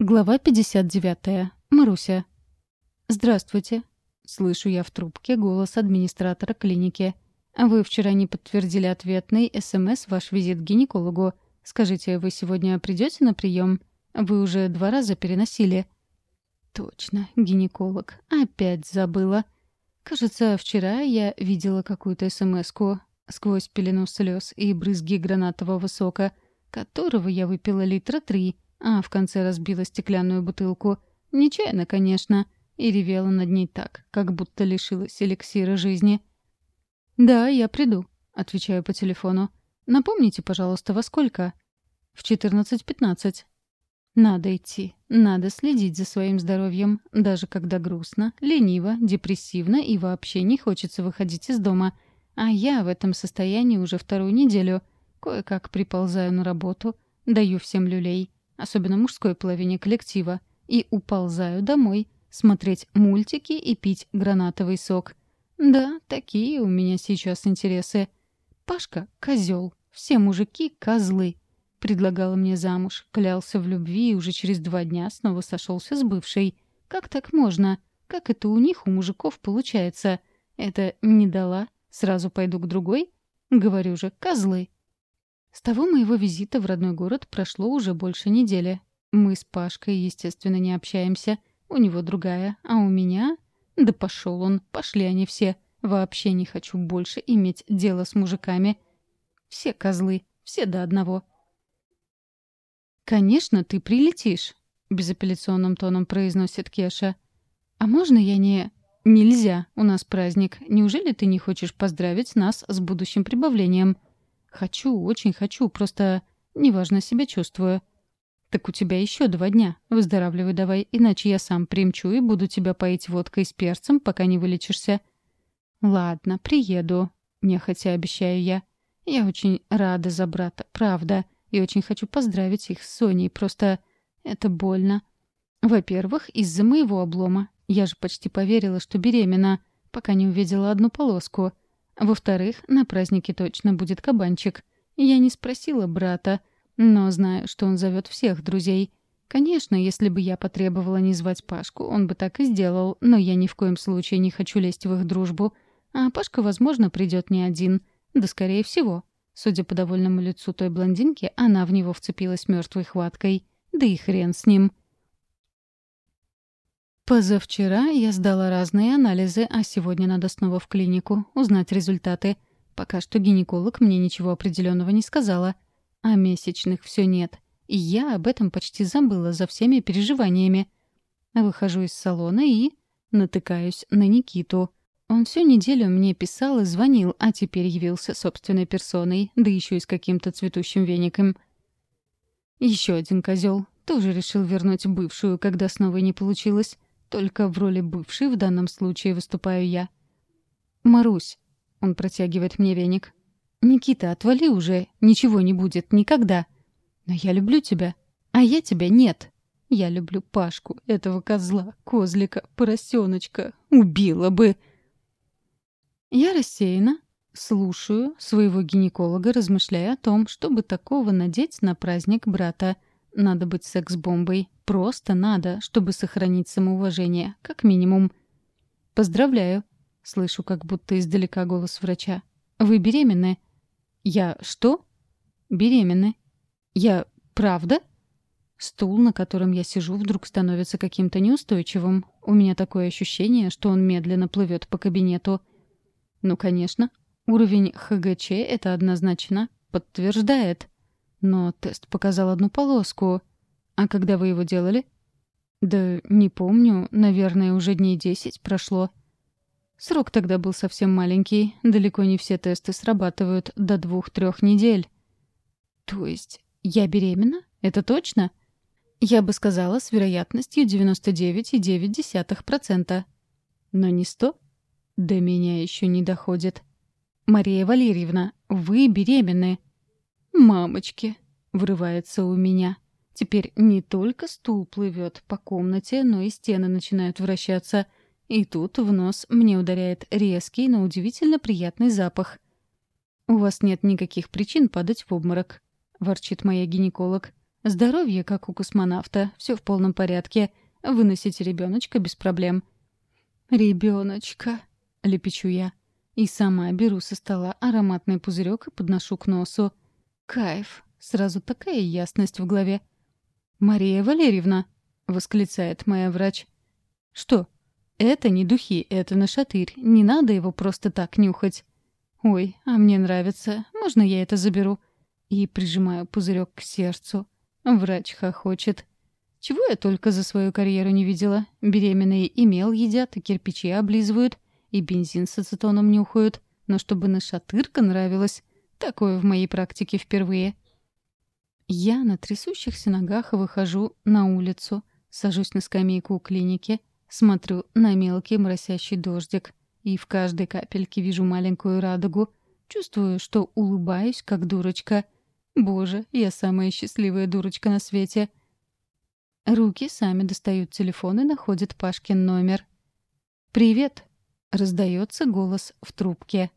Глава 59. Маруся. «Здравствуйте». Слышу я в трубке голос администратора клиники. «Вы вчера не подтвердили ответный СМС ваш визит к гинекологу. Скажите, вы сегодня придете на прием? Вы уже два раза переносили». «Точно, гинеколог. Опять забыла. Кажется, вчера я видела какую-то СМС-ку сквозь пелену слез и брызги гранатового сока, которого я выпила литра три» а в конце разбила стеклянную бутылку. Нечаянно, конечно, и ревела над ней так, как будто лишилась эликсира жизни. «Да, я приду», — отвечаю по телефону. «Напомните, пожалуйста, во сколько?» «В 14.15». Надо идти, надо следить за своим здоровьем, даже когда грустно, лениво, депрессивно и вообще не хочется выходить из дома. А я в этом состоянии уже вторую неделю. Кое-как приползаю на работу, даю всем люлей. Особенно мужское половине коллектива. И уползаю домой смотреть мультики и пить гранатовый сок. Да, такие у меня сейчас интересы. Пашка — козёл все мужики — козлы. Предлагала мне замуж, клялся в любви и уже через два дня снова сошёлся с бывшей. Как так можно? Как это у них, у мужиков, получается? Это не дала? Сразу пойду к другой? Говорю же, козлы. С того моего визита в родной город прошло уже больше недели. Мы с Пашкой, естественно, не общаемся. У него другая, а у меня... Да пошел он, пошли они все. Вообще не хочу больше иметь дело с мужиками. Все козлы, все до одного. «Конечно, ты прилетишь», — безапелляционным тоном произносит Кеша. «А можно я не...» «Нельзя, у нас праздник. Неужели ты не хочешь поздравить нас с будущим прибавлением?» «Хочу, очень хочу, просто неважно себя чувствую». «Так у тебя еще два дня. Выздоравливай давай, иначе я сам примчу и буду тебя поить водкой с перцем, пока не вылечишься». «Ладно, приеду», — нехотя обещаю я. «Я очень рада за брата, правда, и очень хочу поздравить их с Соней, просто это больно. Во-первых, из-за моего облома. Я же почти поверила, что беременна, пока не увидела одну полоску». Во-вторых, на празднике точно будет кабанчик. Я не спросила брата, но знаю, что он зовет всех друзей. Конечно, если бы я потребовала не звать Пашку, он бы так и сделал, но я ни в коем случае не хочу лезть в их дружбу. А Пашка, возможно, придет не один. Да, скорее всего. Судя по довольному лицу той блондинки, она в него вцепилась мертвой хваткой. Да и хрен с ним. Позавчера я сдала разные анализы, а сегодня надо снова в клинику, узнать результаты. Пока что гинеколог мне ничего определенного не сказала. А месячных все нет. И я об этом почти забыла за всеми переживаниями. Выхожу из салона и... натыкаюсь на Никиту. Он всю неделю мне писал и звонил, а теперь явился собственной персоной, да еще и с каким-то цветущим веником. Еще один козел. Тоже решил вернуть бывшую, только в роли бывшей в данном случае выступаю я. «Марусь», — он протягивает мне веник, — «Никита, отвали уже, ничего не будет, никогда. Но я люблю тебя, а я тебя нет. Я люблю Пашку, этого козла, козлика, поросеночка. Убила бы!» Я рассеяна, слушаю своего гинеколога, размышляя о том, чтобы такого надеть на праздник брата — надо быть секс-бомбой. Просто надо, чтобы сохранить самоуважение, как минимум. «Поздравляю!» — слышу как будто издалека голос врача. «Вы беременны?» «Я что?» «Беременны». «Я правда?» Стул, на котором я сижу, вдруг становится каким-то неустойчивым. У меня такое ощущение, что он медленно плывет по кабинету. Ну, конечно. Уровень ХГЧ это однозначно подтверждает но тест показал одну полоску. А когда вы его делали? Да не помню, наверное, уже дней десять прошло. Срок тогда был совсем маленький, далеко не все тесты срабатывают до двух-трех недель. То есть я беременна? Это точно? Я бы сказала с вероятностью 99,9%. Но не 100? До меня еще не доходит. Мария Валерьевна, вы беременны. «Мамочки!» — вырывается у меня. Теперь не только стул плывет по комнате, но и стены начинают вращаться. И тут в нос мне ударяет резкий, но удивительно приятный запах. «У вас нет никаких причин падать в обморок», — ворчит моя гинеколог. «Здоровье, как у космонавта, все в полном порядке. Выносите ребеночка без проблем». «Ребеночка», — лепечу я. И сама беру со стола ароматный пузырек и подношу к носу. «Кайф! Сразу такая ясность в голове!» «Мария Валерьевна!» — восклицает моя врач. «Что? Это не духи, это нашатырь. Не надо его просто так нюхать!» «Ой, а мне нравится. Можно я это заберу?» И прижимаю пузырек к сердцу. Врач хохочет. Чего я только за свою карьеру не видела. Беременные и мел едят, и кирпичи облизывают, и бензин с ацетоном нюхают. Но чтобы нашатырка нравилась такое в моей практике впервые. Я на трясущихся ногах выхожу на улицу, сажусь на скамейку у клиники, смотрю на мелкий моросящий дождик и в каждой капельке вижу маленькую радугу, чувствую, что улыбаюсь, как дурочка. Боже, я самая счастливая дурочка на свете. Руки сами достают телефон и находят Пашкин номер. «Привет!» — раздается голос в трубке.